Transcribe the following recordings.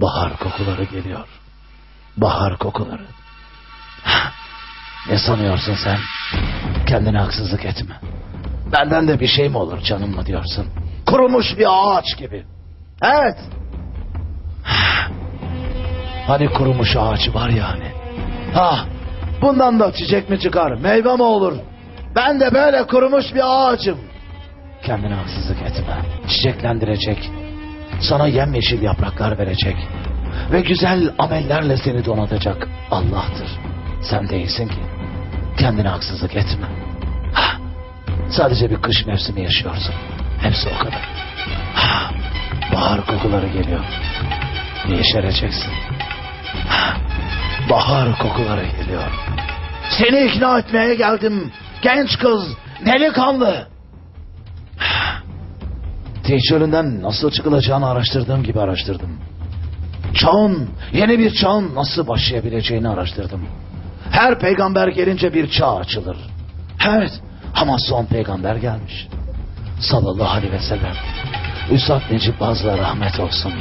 Bahar kokuları geliyor. Bahar kokuları. Ne sanıyorsun sen? Kendine haksızlık etme. Benden de bir şey mi olur canım mı diyorsun? Kurumuş bir ağaç gibi. Evet. Hani kurumuş ağaç var ya hani. Ha, bundan da çiçek mi çıkar, meyve mi olur? Ben de böyle kurumuş bir ağacım. Kendine haksızlık etme. Çiçeklendirecek. Sana yemyeşil yapraklar verecek. Ve güzel amellerle seni donatacak Allah'tır. Sen değilsin ki. Kendine haksızlık etme. Ha, sadece bir kış mevsimi yaşıyorsun. Hepsi o kadar. Ha, bahar kokuları geliyor. Yeşereceksin. Ha, bahar kokuları geliyor. Seni ikna etmeye geldim. Genç kız, delikanlı. Tehcirlinden nasıl çıkılacağını araştırdığım gibi araştırdım. Çağın, yeni bir çağın nasıl başlayabileceğini araştırdım. Her peygamber gelince bir çağ açılır. Evet, ama son peygamber gelmiş. Sallallahu aleyhi ve sellem. Üstad Necip Bazı'la rahmet olsun.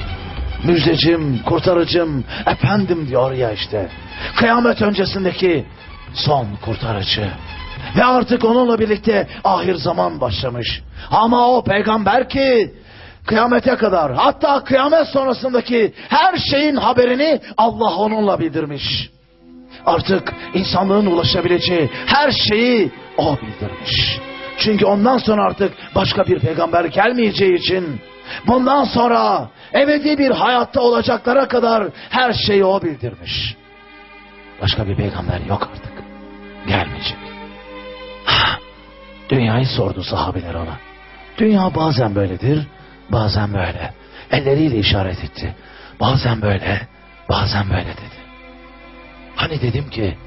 Müjdecim, kurtarıcım, efendim diyor ya işte. Kıyamet öncesindeki son kurtarıcı. Ve artık onunla birlikte ahir zaman başlamış. Ama o peygamber ki kıyamete kadar hatta kıyamet sonrasındaki her şeyin haberini Allah onunla bildirmiş. Artık insanlığın ulaşabileceği her şeyi o bildirmiş. Çünkü ondan sonra artık başka bir peygamber gelmeyeceği için bundan sonra ebedi bir hayatta olacaklara kadar her şeyi o bildirmiş. Başka bir peygamber yok artık. Gelmeyecek. Dünyayı sordu sahabeler ona. Dünya bazen böyledir, bazen böyle. Elleriyle işaret etti. Bazen böyle, bazen böyle dedi. Hani dedim ki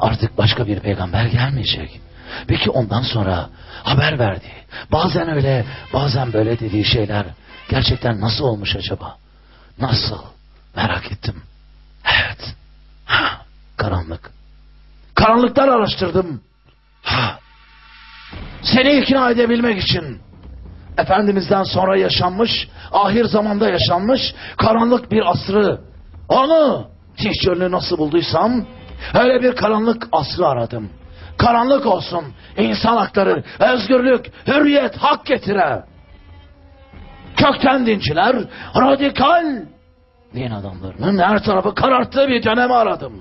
artık başka bir peygamber gelmeyecek. Peki ondan sonra haber verdi. Bazen öyle, bazen böyle dediği şeyler gerçekten nasıl olmuş acaba? Nasıl? Merak ettim. Evet. Ha, karanlık. Karanlıklar araştırdım. Ha. Seni ikna edebilmek için Efendimiz'den sonra yaşanmış, ahir zamanda yaşanmış karanlık bir asrı. Onu Tihcöl'ü nasıl bulduysam öyle bir karanlık asrı aradım. Karanlık olsun, insan hakları, özgürlük, hürriyet, hak getire. Kökten dinciler, radikal din adamlarının her tarafı kararttığı bir dönemi aradım.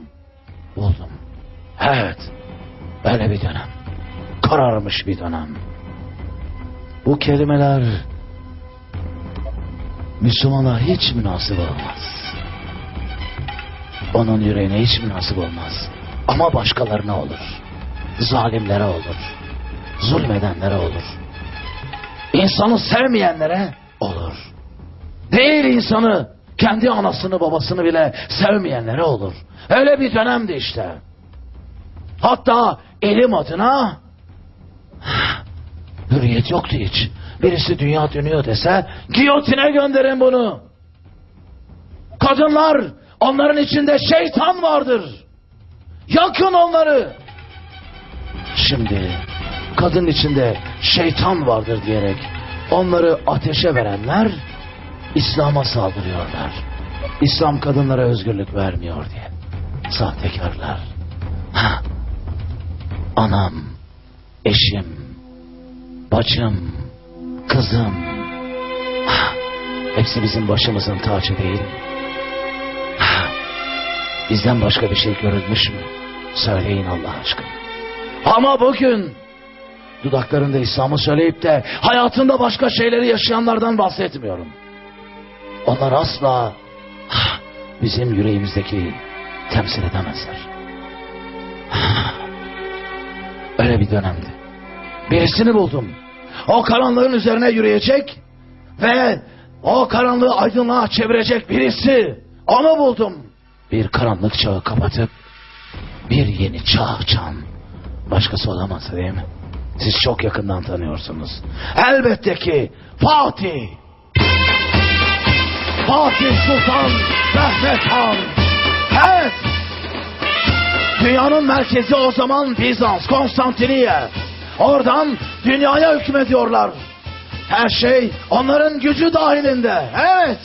Buldum. Evet, öyle bir dönem. Kararmış bir dönem. Bu kelimeler Müslümana hiç münasip olmaz. Onun yüreğine hiç münasip olmaz. Ama başkalarına olur. Zalimlere olur. Zulmedenlere olur. İnsanı sevmeyenlere olur. Değil insanı, kendi anasını babasını bile sevmeyenlere olur. Öyle bir dönemdi işte. Hatta elim adına hürriyet yoktu hiç. Birisi dünya dönüyor dese giyotine gönderin bunu. Kadınlar onların içinde şeytan vardır. Yakın onları. Şimdi kadın içinde şeytan vardır diyerek onları ateşe verenler İslam'a saldırıyorlar. İslam kadınlara özgürlük vermiyor diye. Sahtekarlar. Ha. Anam, eşim, bacım, kızım. Hepsi bizim başımızın tacı değil. Bizden başka bir şey görülmüş mü? Söyleyin Allah aşkına. Ama bugün dudaklarında İslam'ı söyleyip de hayatında başka şeyleri yaşayanlardan bahsetmiyorum. Onlar asla bizim yüreğimizdeki temsil edemezler. Öyle bir dönemdi. Birisini buldum. O karanlığın üzerine yürüyecek ve o karanlığı aydınlığa çevirecek birisi. Onu buldum. Bir karanlık çağı kapatıp bir yeni çağ açan. Başkası olamaz değil mi? Siz çok yakından tanıyorsunuz. Elbette ki Fatih. Fatih Sultan Mehmet Han. Evet. Dünyanın merkezi o zaman Bizans, Konstantiniye. Oradan dünyaya hükmediyorlar. Her şey onların gücü dahilinde. Evet.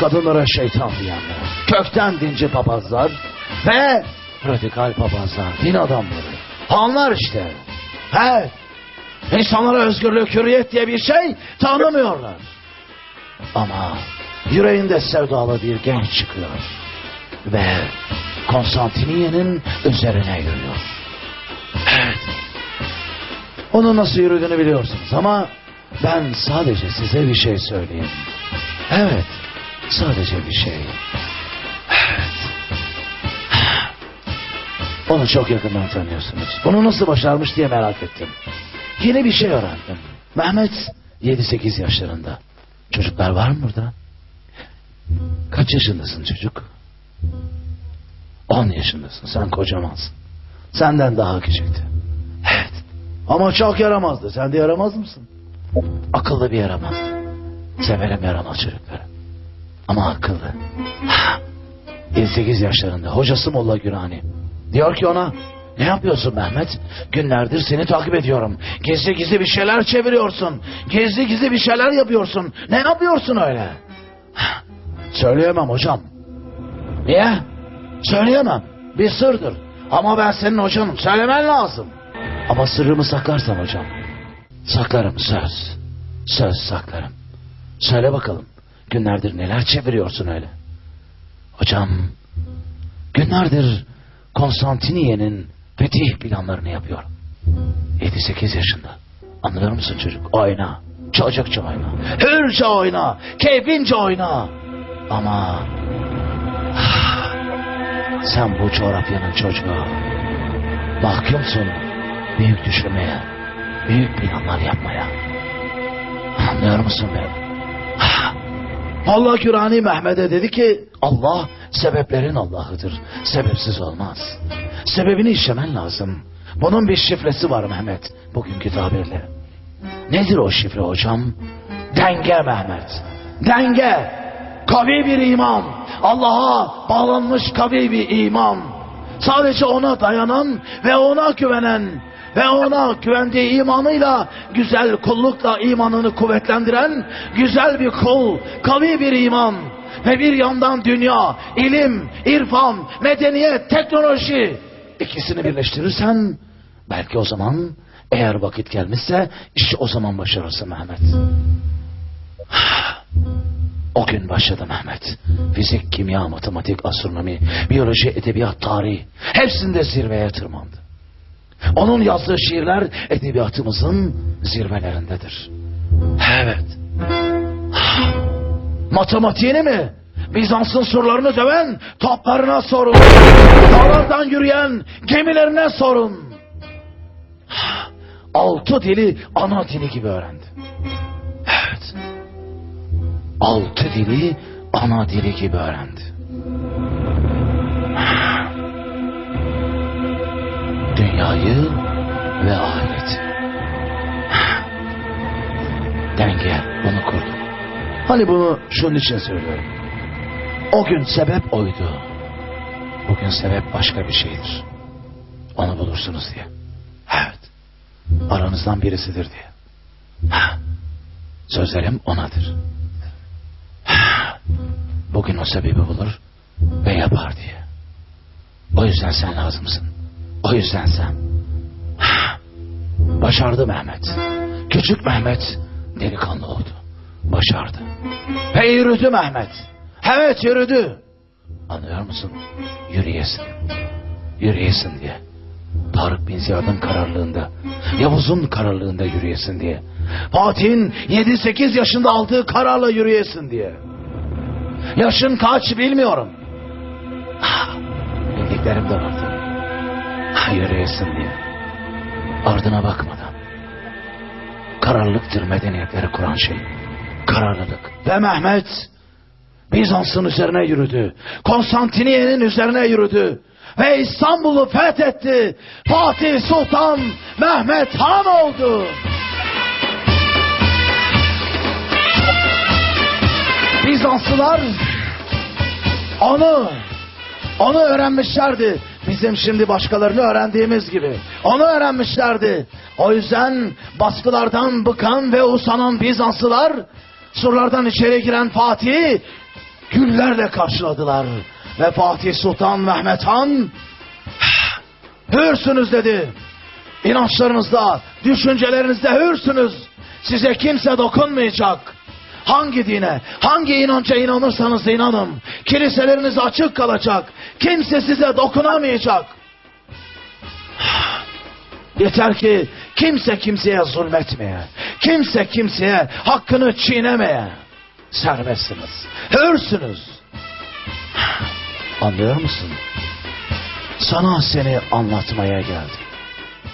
kadınlara şeytan diyenler, kökten dinci papazlar ve radikal papazlar, din adamları. Hanlar işte. Evet. İnsanlara özgürlük, hürriyet diye bir şey tanımıyorlar. Ama yüreğinde sevdalı bir genç çıkıyor. Ve Konstantiniye'nin üzerine yürüyor. Evet. Onun nasıl yürüdüğünü biliyorsunuz ama ben sadece size bir şey söyleyeyim. Evet. Sadece bir şey. Evet. Onu çok yakından tanıyorsunuz. Bunu nasıl başarmış diye merak ettim. Yeni bir şey öğrendim. Mehmet 7-8 yaşlarında. Çocuklar var mı burada? Kaç yaşındasın çocuk? 10 yaşındasın. Sen kocamansın. Senden daha küçüktü. Evet. Ama çok yaramazdı. Sen de yaramaz mısın? Akıllı bir yaramaz. Severim yaramaz çocukları. Ama akıllı. 58 yaşlarında. Hocası Molla Gürani. Diyor ki ona ne yapıyorsun Mehmet? Günlerdir seni takip ediyorum. Gizli gizli bir şeyler çeviriyorsun. Gizli gizli bir şeyler yapıyorsun. Ne yapıyorsun öyle? Söyleyemem hocam. Niye? Söyleyemem. Bir sırdır. Ama ben senin hocanım. Söylemen lazım. Ama sırrımı saklarsan hocam. Saklarım söz. Söz saklarım. Söyle bakalım. Günlerdir neler çeviriyorsun öyle? Hocam günlerdir Konstantiniye'nin fetih planlarını yapıyorum. 7-8 yaşında. Anlıyor musun çocuk? Oyna. Çocukça oyna. Hürce oyna. Keyfince oyna. Ama sen bu coğrafyanın çocuğu. Mahkumsun büyük düşünmeye, büyük planlar yapmaya. Anlıyor musun beni? Allah Kürani Mehmet'e dedi ki Allah sebeplerin Allah'ıdır. Sebepsiz olmaz. Sebebini işlemen lazım. Bunun bir şifresi var Mehmet. Bugünkü tabirle. Nedir o şifre hocam? Denge Mehmet. Denge. Kavi bir iman. Allah'a bağlanmış kavi bir iman. Sadece ona dayanan ve ona güvenen ve ona güvendiği imanıyla güzel kullukla imanını kuvvetlendiren güzel bir kul, kavi bir iman ve bir yandan dünya, ilim, irfan, medeniyet, teknoloji ikisini birleştirirsen belki o zaman eğer vakit gelmişse işte o zaman başarırsın Mehmet. O gün başladı Mehmet. Fizik, kimya, matematik, astronomi, biyoloji, edebiyat, tarih hepsinde zirveye tırmandı. Onun yazdığı şiirler edebiyatımızın zirvelerindedir. Evet. Matematiğini mi? Bizans'ın surlarını döven toplarına sorun. Dağlardan yürüyen gemilerine sorun. Altı dili ana dili gibi öğrendi. Altı dili ana dili gibi öğrendi. Dünyayı ve ahireti. Denge bunu kurdu. Hani bunu şunun için söylüyorum. O gün sebep oydu. Bugün sebep başka bir şeydir. Onu bulursunuz diye. Evet. Aranızdan birisidir diye. Sözlerim onadır. Bugün o sebebi bulur ve yapar diye. O yüzden sen lazımsın. O yüzden sen. Başardı Mehmet. Küçük Mehmet delikanlı oldu. Başardı. Ve yürüdü Mehmet. Evet yürüdü. Anlıyor musun? Yürüyesin. Yürüyesin diye. Tarık bin Ziyad'ın kararlığında, Yavuz'un kararlığında yürüyesin diye. Fatih'in 7-8 yaşında aldığı kararla yürüyesin diye. Yaşın kaç bilmiyorum. Ah, bildiklerim de vardı. Ah, yürüyesin diye. Ardına bakmadan. Kararlılıktır medeniyetleri kuran şey. Kararlılık. Ve Mehmet Bizans'ın üzerine yürüdü. Konstantiniye'nin üzerine yürüdü. Ve İstanbul'u fethetti. Fatih Sultan Mehmet Han oldu. Bizanslılar onu onu öğrenmişlerdi. Bizim şimdi başkalarını öğrendiğimiz gibi. Onu öğrenmişlerdi. O yüzden baskılardan bıkan ve usanan Bizanslılar surlardan içeri giren Fatih'i güllerle karşıladılar. Ve Fatih Sultan Mehmet Han hürsünüz dedi. İnançlarınızda, düşüncelerinizde hürsünüz. Size kimse dokunmayacak. Hangi dine, hangi inanca inanırsanız inanın. Kiliseleriniz açık kalacak. Kimse size dokunamayacak. Yeter ki kimse kimseye zulmetmeye, kimse kimseye hakkını çiğnemeye serbestsiniz. Hürsünüz. Anlıyor musun? Sana seni anlatmaya geldim.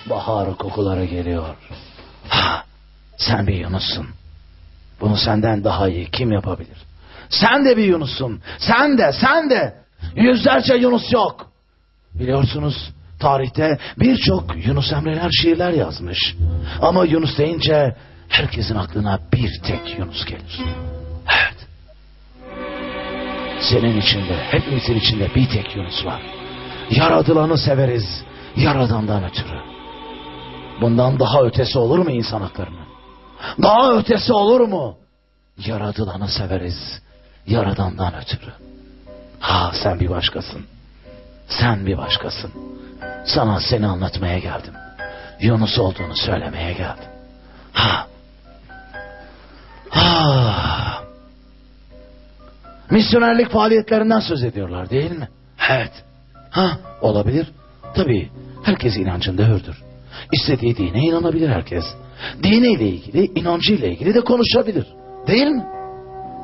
Bahar kokuları geliyor. Sen bir Yunus'sun. Bunu senden daha iyi kim yapabilir? Sen de bir Yunus'sun. Sen de, sen de. Yüzlerce Yunus yok. Biliyorsunuz tarihte birçok Yunus Emre'ler şiirler yazmış. Ama Yunus deyince herkesin aklına bir tek Yunus gelir. Evet. Senin içinde, hepimizin içinde bir tek Yunus var. Yaradılanı severiz, yaradandan ötürü. Bundan daha ötesi olur mu insan haklarının? Daha ötesi olur mu? Yaradılanı severiz, yaradandan ötürü. Ha sen bir başkasın. Sen bir başkasın. Sana seni anlatmaya geldim. Yunus olduğunu söylemeye geldim. Ha. Ha. Misyonerlik faaliyetlerinden söz ediyorlar değil mi? Evet. Ha olabilir. Tabii herkes inancında hürdür. İstediği dine inanabilir herkes. Diniyle ilgili, inancıyla ilgili de konuşabilir. Değil mi?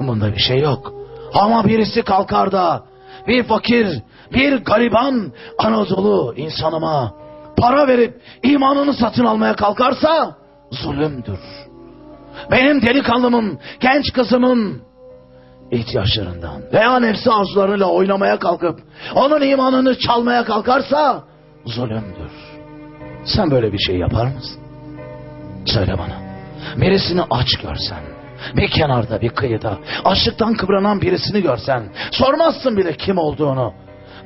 Bunda bir şey yok. Ama birisi kalkar da bir fakir, bir gariban Anadolu insanıma para verip imanını satın almaya kalkarsa zulümdür. Benim delikanlımın, genç kızımın ihtiyaçlarından veya nefsi arzularıyla oynamaya kalkıp onun imanını çalmaya kalkarsa zulümdür. Sen böyle bir şey yapar mısın? Söyle bana. Birisini aç görsen, bir kenarda bir kıyıda açlıktan kıvranan birisini görsen sormazsın bile kim olduğunu.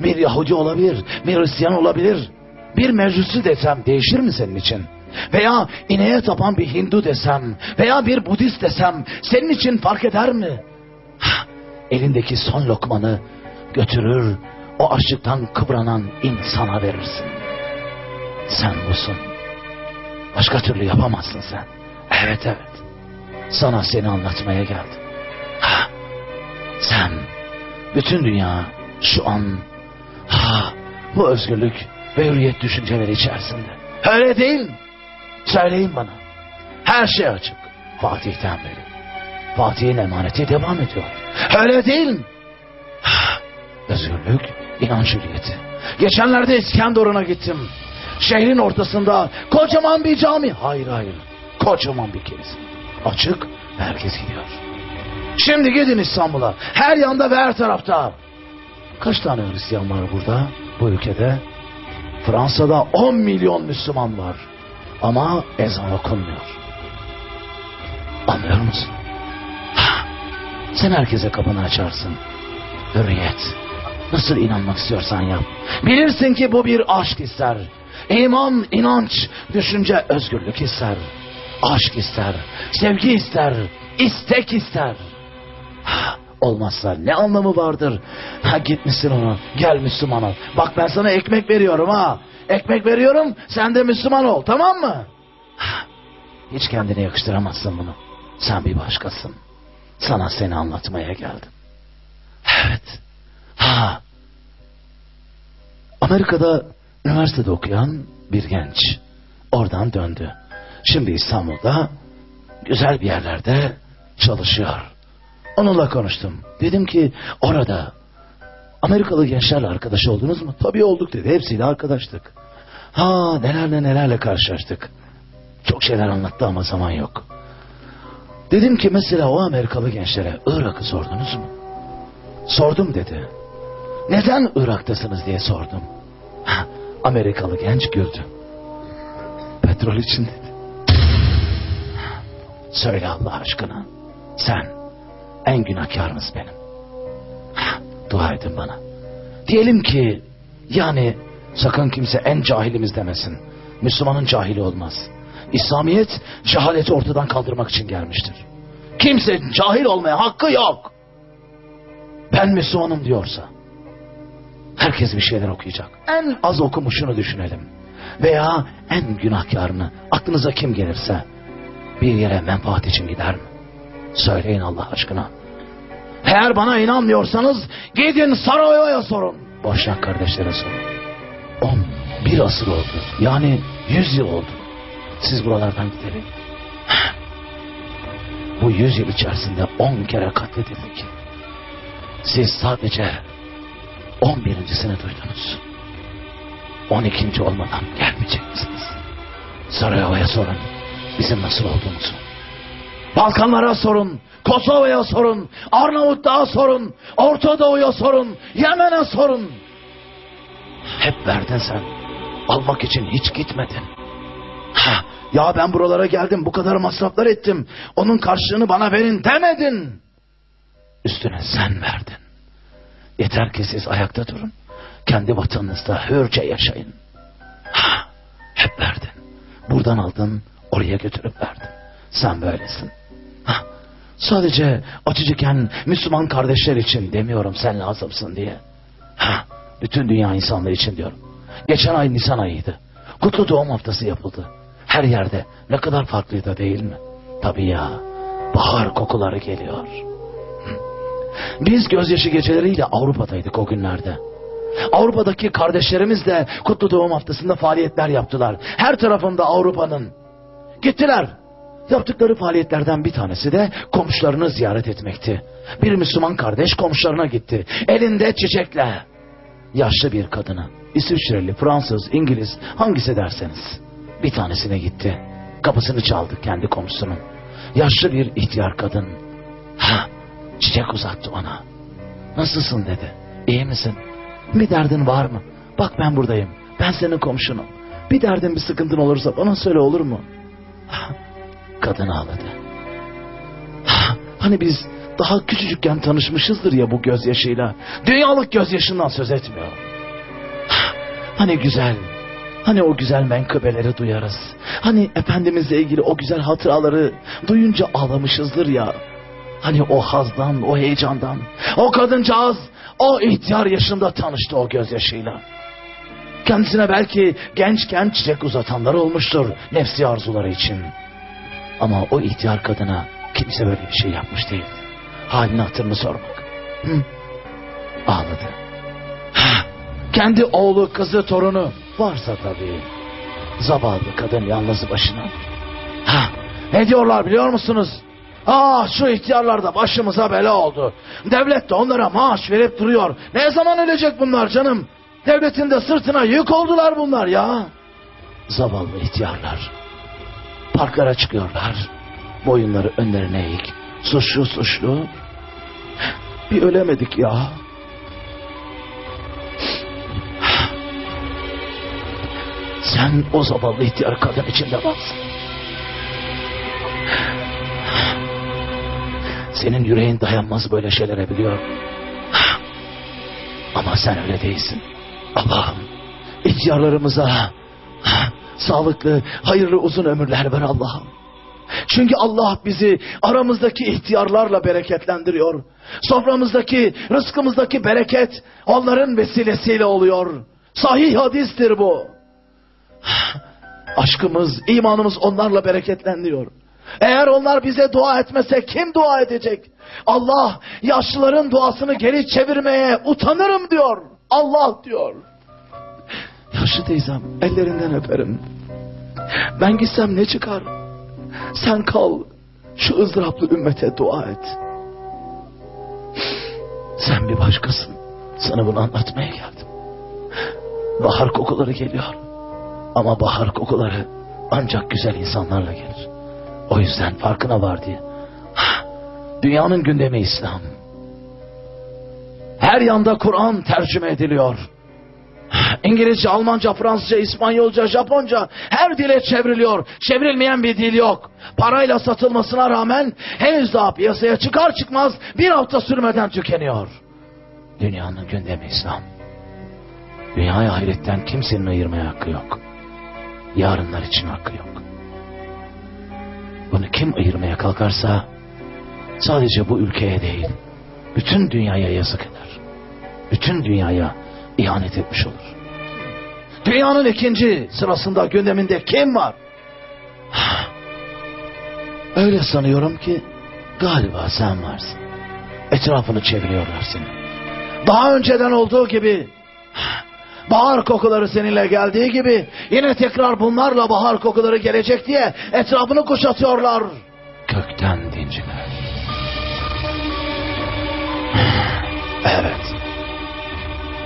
Bir Yahudi olabilir, bir Hristiyan olabilir. Bir meclisi desem değişir mi senin için? Veya ineğe tapan bir Hindu desem veya bir Budist desem senin için fark eder mi? Elindeki son lokmanı götürür o açlıktan kıvranan insana verirsin. Sen busun. Başka türlü yapamazsın sen. Evet evet. Sana seni anlatmaya geldim. Ha, sen, bütün dünya şu an ha, bu özgürlük ve hürriyet düşünceleri içerisinde. Öyle değil mi? Söyleyin bana. Her şey açık. Fatih'ten beri. Fatih'in emaneti devam ediyor. Öyle değil mi? Ha, özgürlük, inanç hürriyeti. Geçenlerde İskenderun'a gittim. Şehrin ortasında kocaman bir cami. Hayır hayır. Kocaman bir kilise. Açık herkes gidiyor. Şimdi gidin İstanbul'a. Her yanda ve her tarafta. Kaç tane Hristiyan var burada bu ülkede? Fransa'da 10 milyon Müslüman var. Ama ezan okunmuyor. Anlıyor musun? Sen herkese kapını açarsın. Hürriyet. Nasıl inanmak istiyorsan yap. Bilirsin ki bu bir aşk ister. İman, inanç, düşünce, özgürlük ister. Aşk ister, sevgi ister, istek ister. Olmazsa ne anlamı vardır? Ha gitmişsin ona, gel Müslüman ol. Bak ben sana ekmek veriyorum ha. Ekmek veriyorum, sen de Müslüman ol, tamam mı? Hiç kendine yakıştıramazsın bunu. Sen bir başkasın. Sana seni anlatmaya geldim. Evet. Ha. Amerika'da üniversitede okuyan bir genç. Oradan döndü. Şimdi İstanbul'da güzel bir yerlerde çalışıyor. Onunla konuştum. Dedim ki orada Amerikalı gençlerle arkadaş oldunuz mu? Tabii olduk dedi. Hepsiyle arkadaştık. Ha nelerle nelerle karşılaştık. Çok şeyler anlattı ama zaman yok. Dedim ki mesela o Amerikalı gençlere Irak'ı sordunuz mu? Sordum dedi. Neden Irak'tasınız diye sordum. Amerikalı genç güldü. Petrol için dedi. Söyle Allah aşkına. Sen en günahkarınız benim. Dua edin bana. Diyelim ki yani sakın kimse en cahilimiz demesin. Müslümanın cahili olmaz. İslamiyet cehaleti ortadan kaldırmak için gelmiştir. Kimse cahil olmaya hakkı yok. ben Müslümanım diyorsa herkes bir şeyler okuyacak. En az okumuşunu düşünelim. Veya en günahkarını aklınıza kim gelirse bir yere menfaat için gider mi? Söyleyin Allah aşkına. Eğer bana inanmıyorsanız gidin Sarayo'ya sorun. Boşnak kardeşlere sorun. On, bir asır oldu. Yani yüz yıl oldu. Siz buralardan gidelim. Bu yüz yıl içerisinde on kere katledildik. Siz sadece on birincisini duydunuz. On ikinci olmadan gelmeyecek misiniz? Sarayo'ya sorun. Bizim nasıl olduğumuzu. Balkanlara sorun. Kosova'ya sorun. Arnavutluğa sorun. Orta Doğu'ya sorun. Yemen'e sorun. Hep verdin sen. Almak için hiç gitmedin. Ha, ya ben buralara geldim bu kadar masraflar ettim. Onun karşılığını bana verin demedin. Üstüne sen verdin. Yeter ki siz ayakta durun. Kendi vatanınızda hürce yaşayın. Ha, hep verdin. Buradan aldın, oraya götürüp verdin. Sen böylesin. Ha, sadece acıcıken Müslüman kardeşler için demiyorum sen lazımsın diye. Ha, bütün dünya insanları için diyorum. Geçen ay Nisan ayıydı. Kutlu doğum haftası yapıldı. Her yerde ne kadar farklıydı değil mi? Tabii ya. Bahar kokuları geliyor. Biz gözyaşı geceleriyle Avrupa'daydık o günlerde. Avrupa'daki kardeşlerimiz de Kutlu Doğum Haftası'nda faaliyetler yaptılar. Her tarafında Avrupa'nın. Gittiler. Yaptıkları faaliyetlerden bir tanesi de komşularını ziyaret etmekti. Bir Müslüman kardeş komşularına gitti. Elinde çiçekle. Yaşlı bir kadını. İsviçreli, Fransız, İngiliz hangisi derseniz. Bir tanesine gitti. Kapısını çaldı kendi komşusunun. Yaşlı bir ihtiyar kadın. Ha, çiçek uzattı ona. Nasılsın dedi. İyi misin? Bir derdin var mı? Bak ben buradayım. Ben senin komşunum. Bir derdin bir sıkıntın olursa bana söyle olur mu? Ha, kadın ağladı. Ha, hani biz daha küçücükken tanışmışızdır ya bu gözyaşıyla. Dünyalık gözyaşından söz etmiyorum. Ha, hani güzel, hani o güzel menkıbeleri duyarız. Hani Efendimizle ilgili o güzel hatıraları duyunca ağlamışızdır ya. Hani o hazdan, o heyecandan. O kadıncağız o ihtiyar yaşında tanıştı o gözyaşıyla. Kendisine belki gençken çiçek uzatanlar olmuştur nefsi arzuları için. Ama o ihtiyar kadına kimse böyle bir şey yapmış değil. Halini hatırını sormak. Hı? Ağladı. Ha, kendi oğlu, kızı, torunu varsa tabii. Zavallı kadın yalnız başına. Ha, ne diyorlar biliyor musunuz? Ah şu ihtiyarlar da başımıza bela oldu. Devlet de onlara maaş verip duruyor. Ne zaman ölecek bunlar canım? Devletin de sırtına yük oldular bunlar ya. Zavallı ihtiyarlar. Parklara çıkıyorlar. Boyunları önlerine eğik. Suçlu suçlu. Bir ölemedik ya. Sen o zavallı ihtiyar kadın içinde varsın. Senin yüreğin dayanmaz böyle şeylere biliyorum. Ama sen öyle değilsin. Allah'ım ihtiyarlarımıza sağlıklı, hayırlı uzun ömürler ver Allah'ım. Çünkü Allah bizi aramızdaki ihtiyarlarla bereketlendiriyor. Soframızdaki, rızkımızdaki bereket onların vesilesiyle oluyor. Sahih hadistir bu. Aşkımız, imanımız onlarla bereketleniyor. Eğer onlar bize dua etmese kim dua edecek? Allah yaşlıların duasını geri çevirmeye utanırım diyor. Allah diyor. Yaşlı teyzem ellerinden öperim. Ben gitsem ne çıkar? Sen kal şu ızdıraplı ümmete dua et. Sen bir başkasın. Sana bunu anlatmaya geldim. Bahar kokuları geliyor. Ama bahar kokuları ancak güzel insanlarla gelir. O yüzden farkına var diye. Dünyanın gündemi İslam. Her yanda Kur'an tercüme ediliyor. İngilizce, Almanca, Fransızca, İspanyolca, Japonca her dile çevriliyor. Çevrilmeyen bir dil yok. Parayla satılmasına rağmen henüz daha piyasaya çıkar çıkmaz bir hafta sürmeden tükeniyor. Dünyanın gündemi İslam. Dünyayı ahiretten kimsenin ayırmaya hakkı yok. Yarınlar için hakkı yok. Bunu kim ayırmaya kalkarsa sadece bu ülkeye değil, bütün dünyaya yazık eder. Bütün dünyaya ihanet etmiş olur. Dünyanın ikinci sırasında gündeminde kim var? Öyle sanıyorum ki galiba sen varsın. Etrafını çeviriyorlar seni. Daha önceden olduğu gibi bahar kokuları seninle geldiği gibi yine tekrar bunlarla bahar kokuları gelecek diye etrafını kuşatıyorlar. Kökten dinciler. Evet.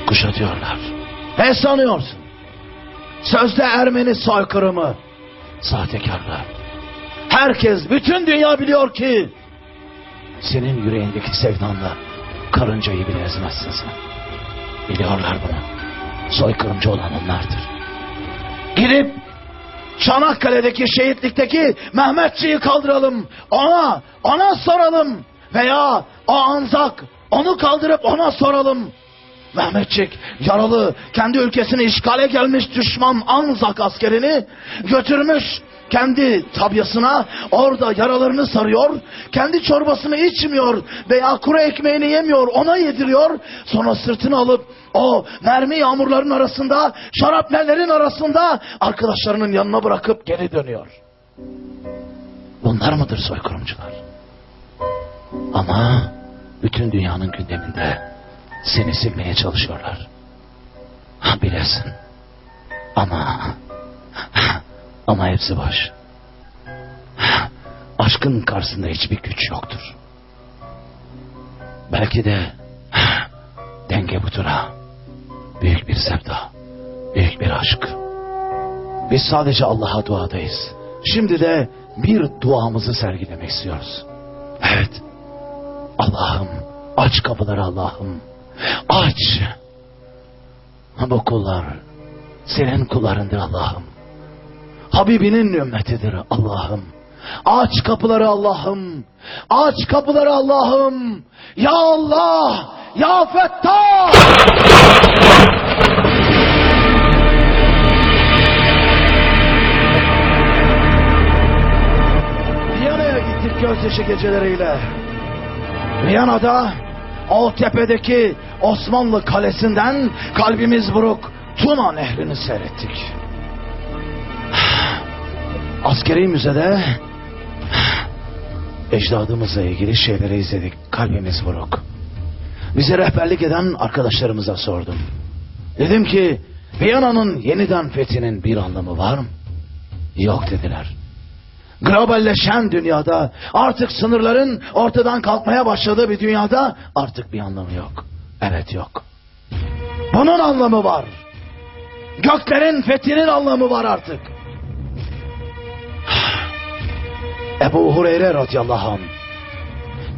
Kuşatıyorlar. Ne sanıyorsun? Sözde Ermeni soykırımı. Sahtekarlar. Herkes, bütün dünya biliyor ki senin yüreğindeki sevdanla karıncayı bile ezmezsin sen. Biliyorlar bunu. Soykırımcı olan onlardır. Gidip Çanakkale'deki şehitlikteki Mehmetçiği kaldıralım. Ona, ona soralım. Veya o Anzak, onu kaldırıp ona soralım. Mehmetçik yaralı kendi ülkesini işgale gelmiş düşman Anzak askerini götürmüş kendi tabyasına orada yaralarını sarıyor kendi çorbasını içmiyor veya kuru ekmeğini yemiyor ona yediriyor sonra sırtını alıp o mermi yağmurların arasında şarapnellerin arasında arkadaşlarının yanına bırakıp geri dönüyor. Bunlar mıdır soykırımcılar? Ama bütün dünyanın gündeminde seni silmeye çalışıyorlar. Ha bilesin. Ama ama hepsi boş. Aşkın karşısında hiçbir güç yoktur. Belki de denge butura. Büyük bir sevda. Büyük bir aşk. Biz sadece Allah'a duadayız. Şimdi de bir duamızı sergilemek istiyoruz. Evet. Allah'ım aç kapıları Allah'ım. Aç. Bu kullar senin kullarındır Allah'ım. Habibinin ümmetidir Allah'ım. Aç kapıları Allah'ım. Aç kapıları Allah'ım. Ya Allah. Ya Fettah. Viyana'ya gittik gözyaşı geceleriyle. Viyana'da o tepedeki Osmanlı kalesinden kalbimiz buruk Tuna nehrini seyrettik. Askeri müzede ecdadımızla ilgili şeyleri izledik. Kalbimiz buruk. Bize rehberlik eden arkadaşlarımıza sordum. Dedim ki Viyana'nın yeniden fethinin bir anlamı var mı? Yok dediler. Globalleşen dünyada artık sınırların ortadan kalkmaya başladığı bir dünyada artık bir anlamı yok. Evet yok. Bunun anlamı var. Göklerin fethinin anlamı var artık. Ebu Hureyre radıyallahu anh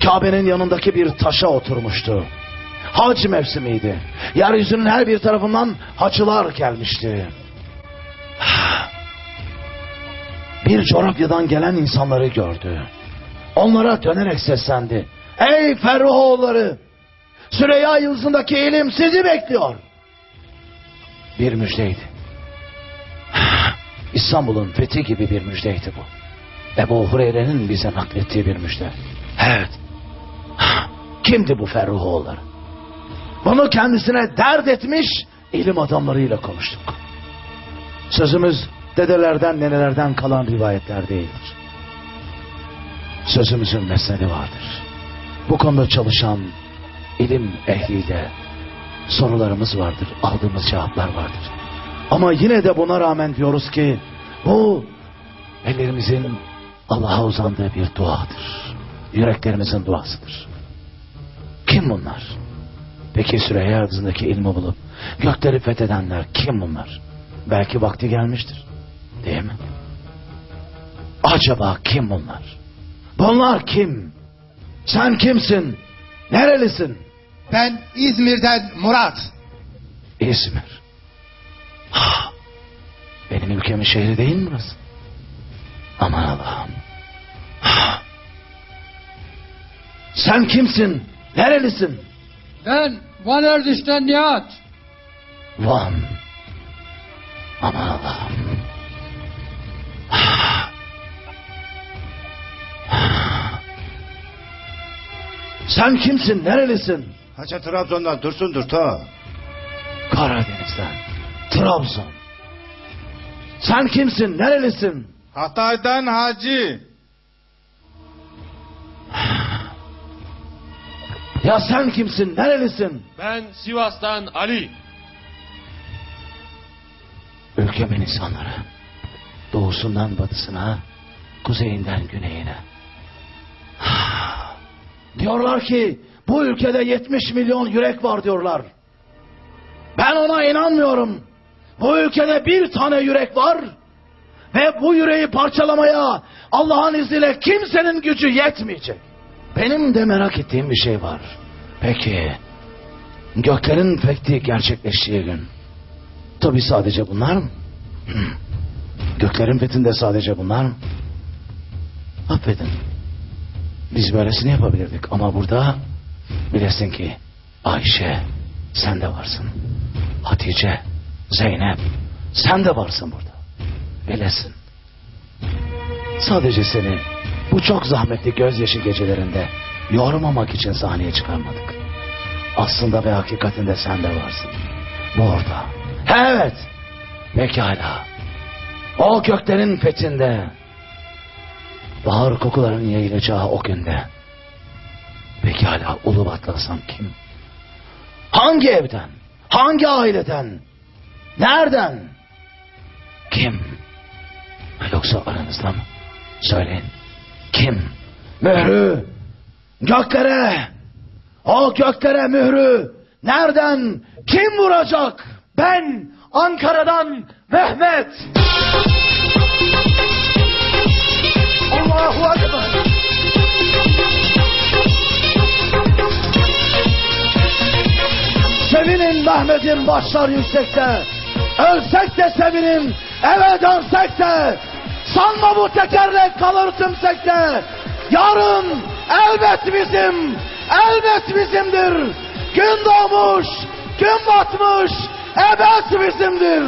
Kabe'nin yanındaki bir taşa oturmuştu. Hac mevsimiydi. Yeryüzünün her bir tarafından hacılar gelmişti. Bir coğrafyadan gelen insanları gördü. Onlara dönerek seslendi. Ey Ferruhoğulları! Süreyya yıldızındaki ilim sizi bekliyor. Bir müjdeydi. İstanbul'un fethi gibi bir müjdeydi bu. Ebu Hureyre'nin bize naklettiği bir müjde. Evet. Kimdi bu Ferruhoğulları? Bunu kendisine dert etmiş ilim adamlarıyla konuştuk. Sözümüz dedelerden nenelerden kalan rivayetler değildir. Sözümüzün mesnedi vardır. Bu konuda çalışan ilim ehliyle sorularımız vardır, aldığımız cevaplar vardır. Ama yine de buna rağmen diyoruz ki bu ellerimizin Allah'a uzandığı bir duadır. Yüreklerimizin duasıdır. Kim bunlar? Peki Süreyya Yıldızı'ndaki ilmi bulup gökleri fethedenler kim bunlar? Belki vakti gelmiştir. Değil mi? Acaba kim bunlar? Bunlar kim? Sen kimsin? Nerelisin? Ben İzmir'den Murat. İzmir. Ha, benim ülkemin şehri değil mi burası? Aman Allah'ım. Sen kimsin? Nerelisin? Ben Van Erdiş'ten Nihat. Van. Aman Allah'ım. Sen kimsin? Nerelisin? Hacı Trabzon'dan Dursun'dur ta. Karadeniz'den. Trabzon. Sen kimsin? Nerelisin? Hatay'dan Hacı. Ya sen kimsin? Nerelisin? Ben Sivas'tan Ali. Ülkemin insanları. Doğusundan batısına, kuzeyinden güneyine. Diyorlar ki bu ülkede 70 milyon yürek var diyorlar. Ben ona inanmıyorum. Bu ülkede bir tane yürek var. Ve bu yüreği parçalamaya Allah'ın izniyle kimsenin gücü yetmeyecek. Benim de merak ettiğim bir şey var. Peki göklerin fethi gerçekleştiği gün Tabi sadece bunlar mı? Hı. Göklerin fethinde sadece bunlar mı? Affedin. Biz böylesini yapabilirdik ama burada bilesin ki Ayşe sen de varsın. Hatice, Zeynep sen de varsın burada. Bilesin. Sadece seni bu çok zahmetli gözyaşı gecelerinde yormamak için sahneye çıkarmadık. Aslında ve hakikatinde sen de varsın. Bu orada. Evet. Pekala. O göklerin fethinde. Bahar kokuların yayılacağı o günde. Pekala Ulubatlı Hasan kim? Hangi evden? Hangi aileden? Nereden? Kim? Yoksa aranızda mı? Söyleyin. Kim? Mührü. Göklere. O göklere mührü. Nereden? Kim vuracak? Ben Ankara'dan Mehmet. Allahu Ekber. Sevinin Mehmet'in başlar yüksekte. Ölsek de sevinin, eve dönsek de. Sanma bu tekerlek kalır tümsekte. Yarın elbet bizim, elbet bizimdir. Gün doğmuş, gün batmış, ebed bizimdir.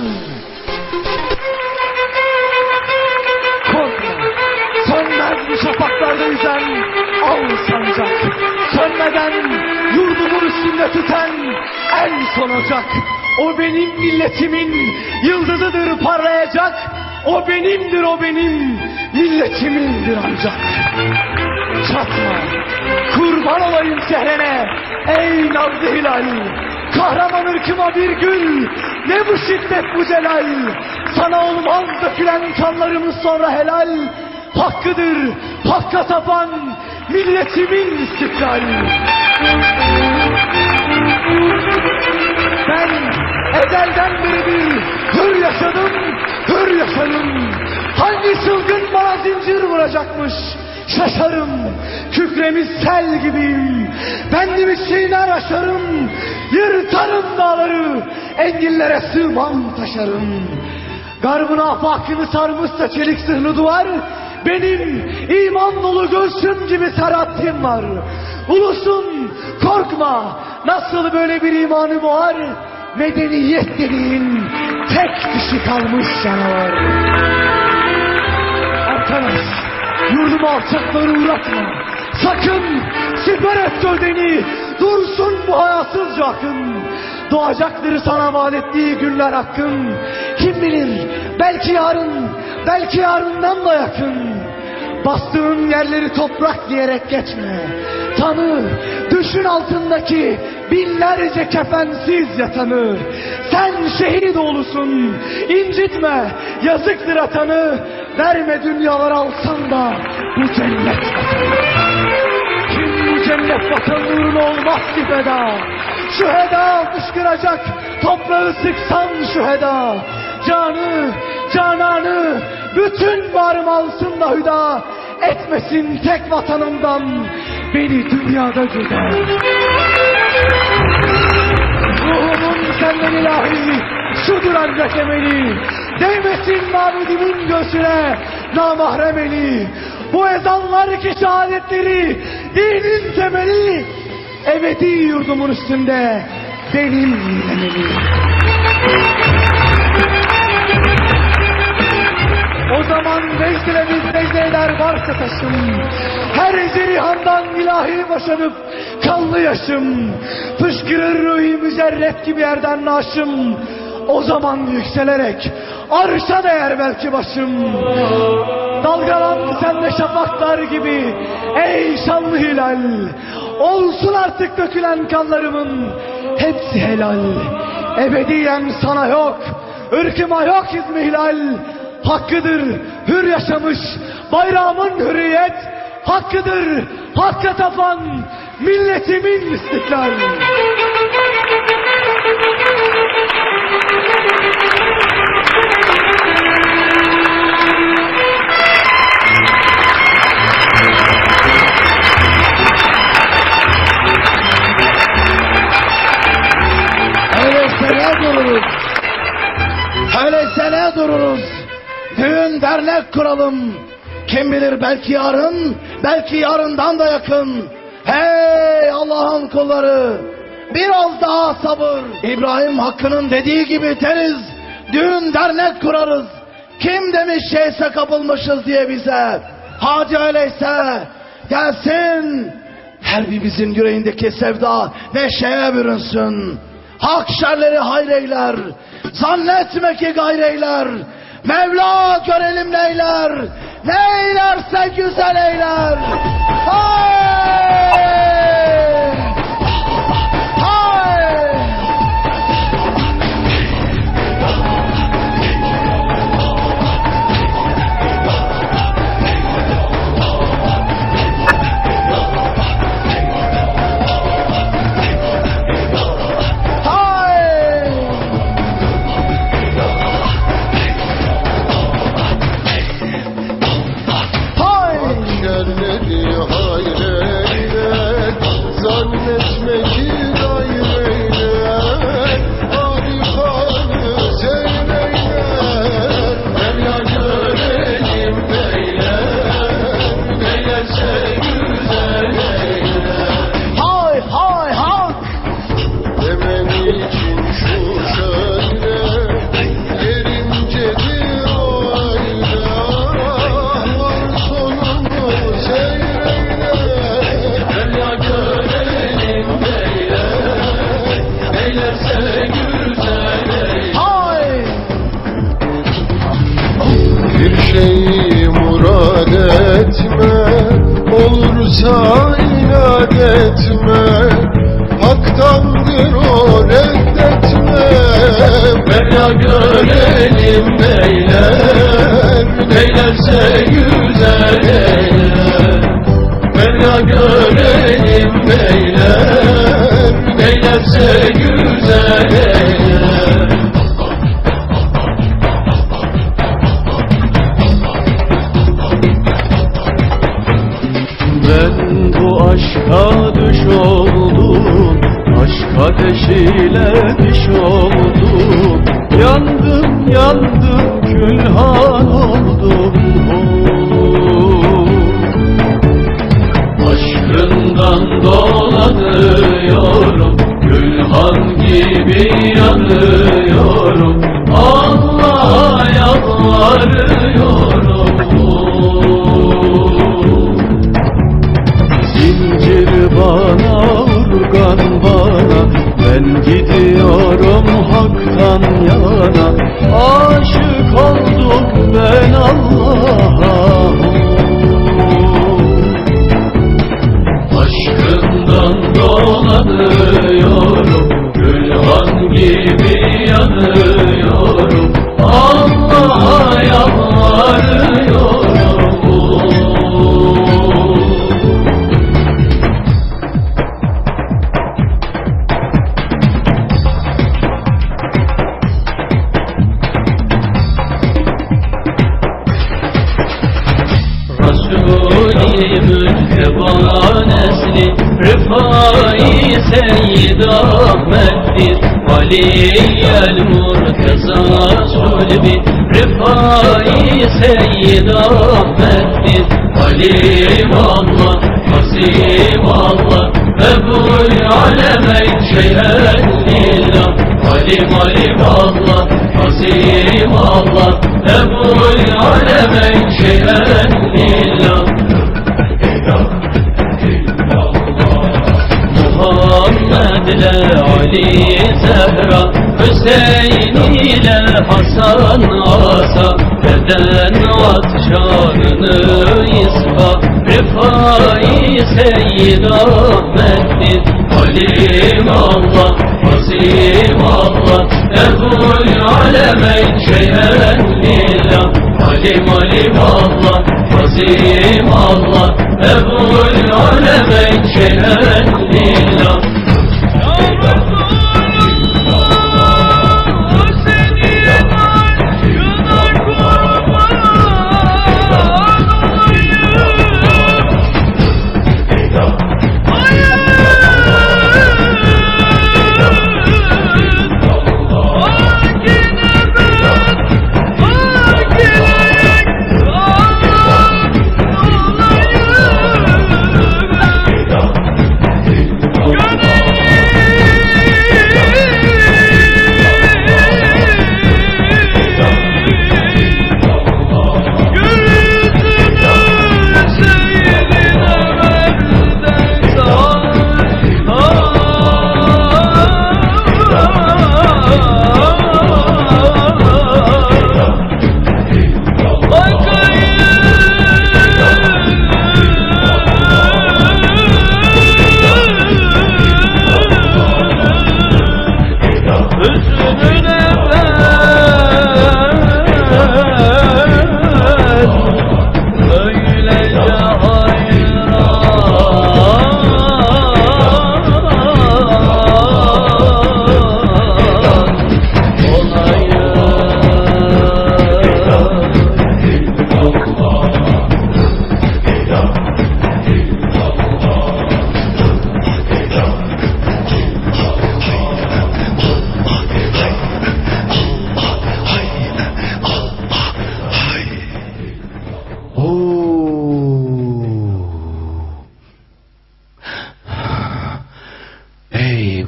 Korkma, sönmez bu şafaklarda yüzen al sancak. Sönmeden yurdumun üstünde tüten el sonacak. O benim milletimin yıldızıdır parlayacak. O benimdir o benim milletimindir ancak. Çatma, kurban olayım sehrene ey nazlı hilal. Kahraman ırkıma bir gül, ne bu şiddet bu celal. Sana olmaz dökülen kanlarımız sonra helal. Hakkıdır, hakka tapan milletimin istiklali. Ben ezelden beridir hür yaşadım, hür yaşarım. Hangi çılgın bana zincir vuracakmış? Şaşarım, kükremiz sel gibiyim. Bendimi çiğner aşarım, yırtarım dağları, engillere sığmam taşarım. Garbın afakını sarmışsa çelik zırhlı duvar, benim iman dolu göğsüm gibi serhattim var. Ulusun korkma nasıl böyle bir imanı var. Medeniyet dediğin tek dişi kalmış canavar. Arkadaş yurdumu alçakları uğratma. Sakın siper et gövdeni. Dursun bu hayasızca akın. Doğacaktır sana vaat ettiği günler hakkın. Kim bilir belki yarın, belki yarından da yakın. Bastığın yerleri toprak diyerek geçme. Tanı, düşün altındaki binlerce kefensiz yatanı. Sen şehit oğlusun, incitme, yazıktır atanı. Verme dünyalar alsan da bu cennet. Kim bu cennet vatan uğruna olmaz ki feda? Şu heda fışkıracak, toprağı sıksan şu heda. Canı, cananı, bütün varım alsın da hüda. Etmesin tek vatanımdan beni dünyada cüda. Ruhumun senden ilahi, şudur ancak emeli. Değmesin mabudimin göğsüne namahrem eli. Bu ezanlar ki şehadetleri, dinin temeli. Ebedi yurdumun üstünde benim emeli. O zaman vecdilemiz secde eder varsa taşım. Her ejderhandan ilahi boşanıp kanlı yaşım. Fışkırır ruhi mücerret gibi yerden naşım. O zaman yükselerek arşa değer belki başım. Dalgalan sen de şafaklar gibi ey şanlı hilal. Olsun artık dökülen kanlarımın hepsi helal. Ebediyen sana yok, ırkıma yok izmi hilal. Hakkıdır hür yaşamış bayrağımın hürriyet. Hakkıdır hakka tapan milletimin istiklal. Öyleyse ne dururuz? Öyleyse ne dururuz? Düğün dernek kuralım. Kim bilir belki yarın, belki yarından da yakın. Hey Allah'ın kulları! Biraz daha sabır. İbrahim Hakkı'nın dediği gibi deriz. Düğün dernek kurarız. Kim demiş şeyse kapılmışız diye bize. Hadi öyleyse gelsin. Her birimizin yüreğindeki sevda neşeye bürünsün. Hak şerleri hayreyler. Zannetme ki gayreyler. Mevla görelim neyler. Neylerse güzel eyler. Hay! Görelim Mütteba nesli Rıfai Seyyid Ahmet'tir Aliyyel Murteza Sulbi Rıfai Seyyid Ahmet'tir Halim Allah, Hasim Allah Ebul Alemeyn Şeyhen Lillah Halim Halim Allah, Hasim Allah Ebul Alemeyn Ali Zehra Hüseyin ile Hasan Asa. Beden at şanını ispa Rifai Seyyid Ahmet'tir Halim Allah Azim Allah Ebul Alemeyn Şeyhen Lillah Halim Halim Allah Azim Allah Ebul Alemeyn Şeyhen Lillah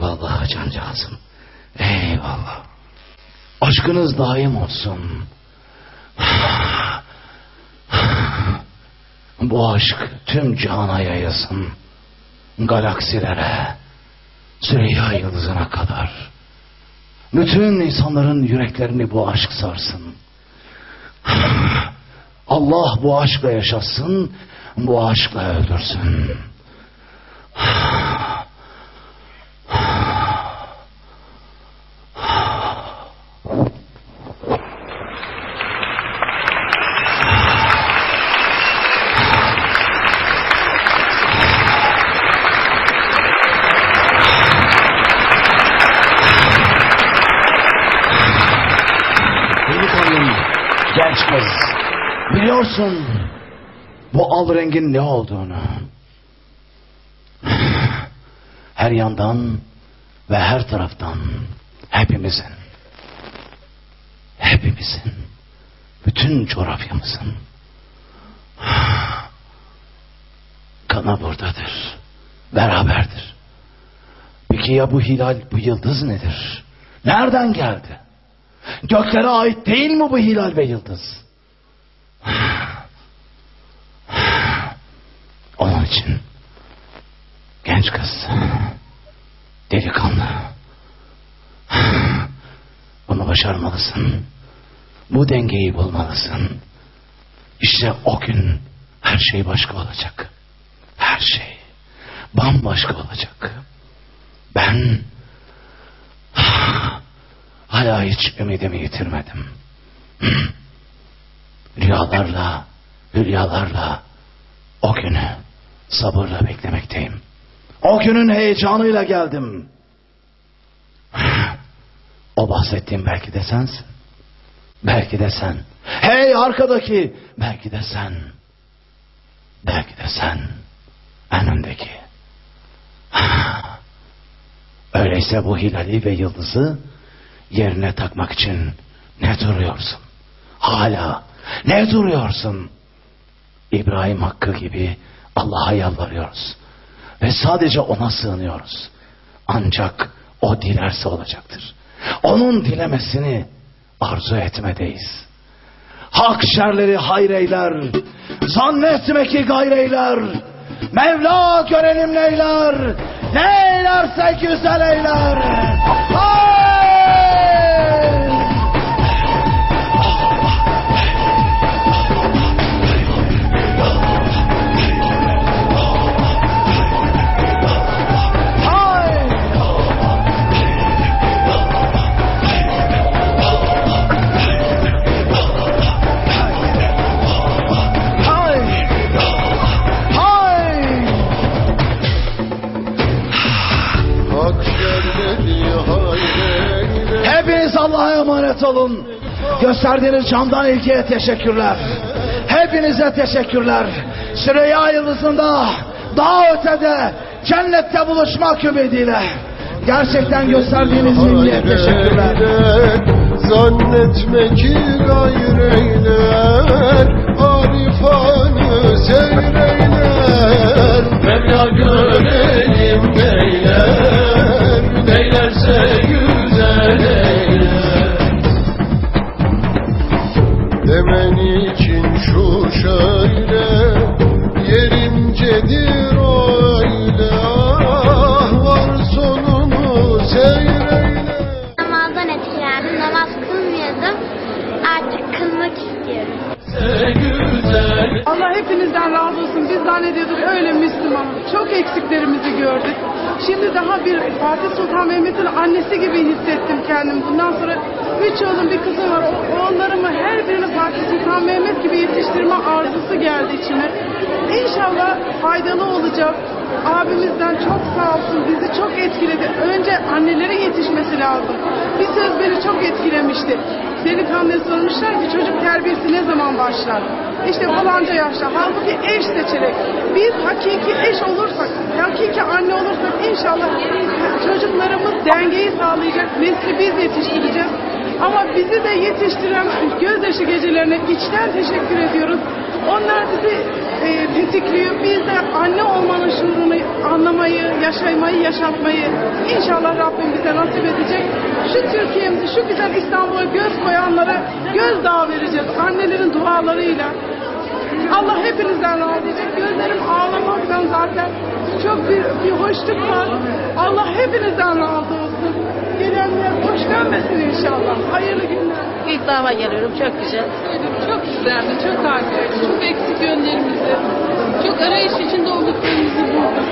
Eyvallah cancağızım. Eyvallah. Aşkınız daim olsun. Bu aşk tüm cihana yayılsın. Galaksilere, Süreyya yıldızına kadar. Bütün insanların yüreklerini bu aşk sarsın. Allah bu aşkla yaşasın, bu aşkla öldürsün. Bu al rengin ne olduğunu. Her yandan ve her taraftan hepimizin, hepimizin, bütün coğrafyamızın kanı buradadır, beraberdir. Peki ya bu hilal, bu yıldız nedir? Nereden geldi? Göklere ait değil mi bu hilal ve yıldız? Onun için genç kız, delikanlı, bunu başarmalısın. Bu dengeyi bulmalısın. İşte o gün her şey başka olacak. Her şey bambaşka olacak. Ben hala hiç ümidimi yitirmedim. Rüyalarla, hülyalarla o günü sabırla beklemekteyim. O günün heyecanıyla geldim. O bahsettiğim belki de sensin. Belki de sen. Hey arkadaki, belki de sen. Belki de sen. En öndeki. Öyleyse bu hilali ve yıldızı yerine takmak için ne duruyorsun? Hala ne duruyorsun? İbrahim Hakkı gibi Allah'a yalvarıyoruz. Ve sadece ona sığınıyoruz. Ancak o dilerse olacaktır. Onun dilemesini arzu etmedeyiz. Hak şerleri hayreyler. Zannetme ki gayreyler. Mevla görelim neyler. Ne eylerse güzel eyler. Hay! Olun. Gösterdiğiniz candan ilgiye teşekkürler. Hepinize teşekkürler. Süreyya Yıldızı'nda daha ötede cennette buluşmak ümidiyle. Gerçekten gösterdiğiniz ilgiye teşekkürler. Zannetme ki gayreyler Arifanı seyreyler Mevla görelim neyler Neylerse Demen için şu şöyle Yerincedir öyle Allah hepinizden razı olsun. Biz zannediyorduk öyle Müslüman. Çok eksiklerimizi gördük. Şimdi daha bir Fatih Sultan Mehmet'in annesi gibi hissettim kendimi. Bundan sonra üç oğlum bir kızım var. O- Oğullarımı her birini Fatih Sultan Mehmet gibi yetiştirme arzusu geldi içime. İnşallah faydalı olacak. Abimizden çok sağ olsun bizi çok etkiledi. Önce annelerin yetişmesi lazım. Bir söz beni çok etkilemişti. Delikanlıya sormuşlar ki çocuk terbiyesi ne zaman başlar? İşte falanca yaşta. Halbuki eş seçerek. Biz hakiki eş olursak, hakiki anne olursak inşallah çocuklarımız dengeyi sağlayacak. Nesli biz yetiştireceğiz. Ama bizi de yetiştiren gözyaşı gecelerine içten teşekkür ediyoruz. Onlar bizi e, tetikliyor. Biz de anne olmanın şuurunu anlamayı, yaşamayı, yaşatmayı inşallah Rabbim bize nasip edecek. Şu Türkiye'mizi, şu güzel İstanbul'a göz koyanlara gözdağı vereceğiz annelerin dualarıyla. Allah hepinizden razı olsun. Gözlerim ağlamaktan zaten çok bir, bir hoşluk var. Allah hepinizden razı olsun. Gelenler hoş dönmesin inşallah. Hayırlı günler. İlk defa geliyorum çok güzel. Çok güzeldi, çok harikaydı. Çok eksik yönlerimizi, çok arayış içinde olduklarımızı bulduk.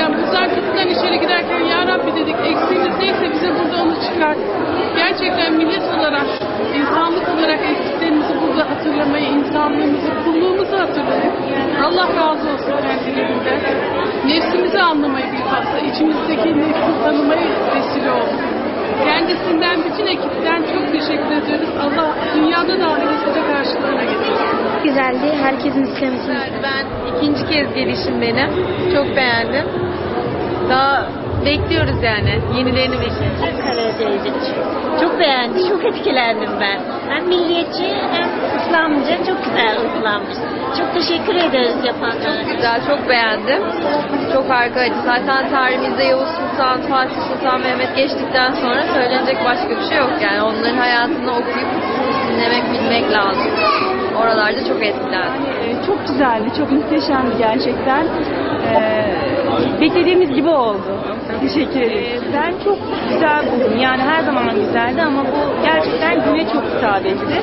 Ya bizler kapıdan içeri giderken Ya Rabbi dedik eksiğimiz neyse bize burada onu çıkar. Gerçekten millet olarak, insanlık olarak eksiklerimizi burada hatırlamayı, insanlığımızı, kulluğumuzu hatırladık. Allah razı olsun kendilerinden. Nefsimizi anlamayı bilhassa, içimizdeki nefsi tanımayı vesile oldu. Kendisinden, bütün ekipten çok teşekkür ediyoruz. Allah dünyada da ahirette de karşılığına getirsin. Güzeldi. Herkesin istemesi. Ben ikinci kez gelişim benim. Çok beğendim. Daha bekliyoruz yani. Yenilerini bekliyoruz. Karadeniz. Çok beğendim. Çok etkilendim ben. Hem milliyetçi hem İslamcı. Çok güzel uygulanmış. Çok teşekkür ederiz yapanlara. Güzel, çok beğendim. Çok harikaydı. Zaten tarihimizde Yavuz Sultan, Fatih Sultan Mehmet geçtikten sonra söylenecek başka bir şey yok. Yani onların hayatını okuyup dinlemek, bilmek lazım. Oralarda çok etkilendim. Ee, Çok güzeldi, çok muhteşemdi gerçekten. Ee, beklediğimiz gibi oldu. Teşekkür ederim. ben çok güzel buldum. Yani her zaman güzeldi ama bu gerçekten güne çok hitap etti.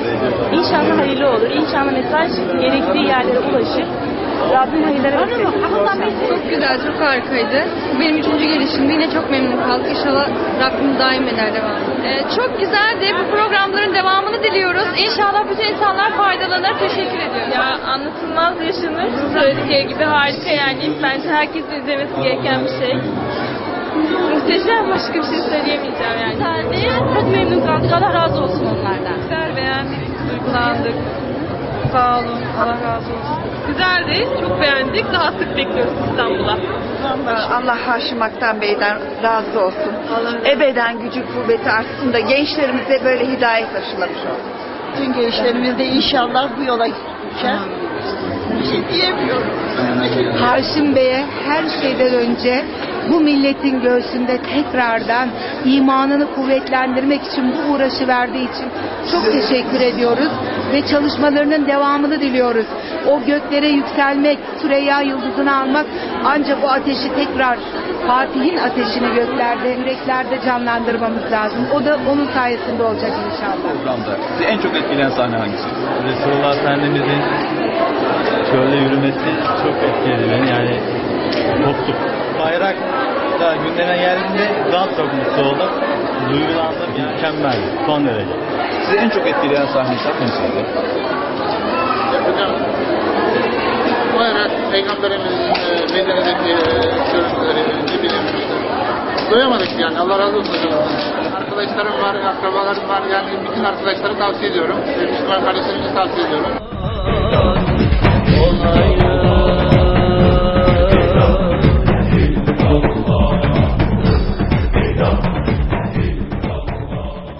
İnşallah hayırlı olur. İnşallah mesaj gerektiği yerlere ulaşır. Rabbim hayırlara vesile. Çok güzel, çok harikaydı. Bu benim üçüncü gelişimdi. Yine çok memnun kaldık. İnşallah Rabbim daim eder devam. çok güzeldi. Bu programların devamını diliyoruz. İnşallah bütün insanlar faydalanır. Teşekkür ediyorum. Ya anlatılmaz yaşanır. Söyledikleri gibi harika yani. Bence herkesin izlemesi gereken bir şey. Muhteşem başka bir şey söyleyemeyeceğim yani. Güzeldi. Çok memnun kaldık. Allah razı olsun onlardan. Güzel beğendik. Duygulandık. Sağ olun. Allah razı olsun. Güzeldi. Çok beğendik. Daha sık bekliyoruz İstanbul'a. Allah Haşim Aktan Bey'den razı olsun. Ebeden gücü kuvveti artsın da gençlerimize böyle hidayet aşılamış olsun. Tüm gençlerimiz de inşallah bu yola düşer. Bir şey diyemiyorum. Haşim Bey'e her şeyden önce bu milletin göğsünde tekrardan imanını kuvvetlendirmek için bu uğraşı verdiği için çok teşekkür ediyoruz ve çalışmalarının devamını diliyoruz. O göklere yükselmek, Süreyya yıldızını almak ancak bu ateşi tekrar Fatih'in ateşini göklerde, yüreklerde canlandırmamız lazım. O da onun sayesinde olacak inşallah. Programda sizi en çok etkileyen sahne hangisi? Resulullah Efendimizin şöyle yürümesi çok etkiledi beni. Yani koptuk. Bayrak da gündeme geldiğinde daha çok mutlu oldum. Duygulandım. Mükemmel. Son derece. Sizi en çok etkileyen sahne hangisiydi? Bayrak Peygamberimizin e, Medine'deki e, görüntüleri bilinmiştir. Doyamadık yani Allah razı olsun hocamızdan. Arkadaşlarım var, akrabalarım var yani bütün arkadaşları tavsiye ediyorum. Müslüman kardeşlerimizi tavsiye ediyorum. Onaylı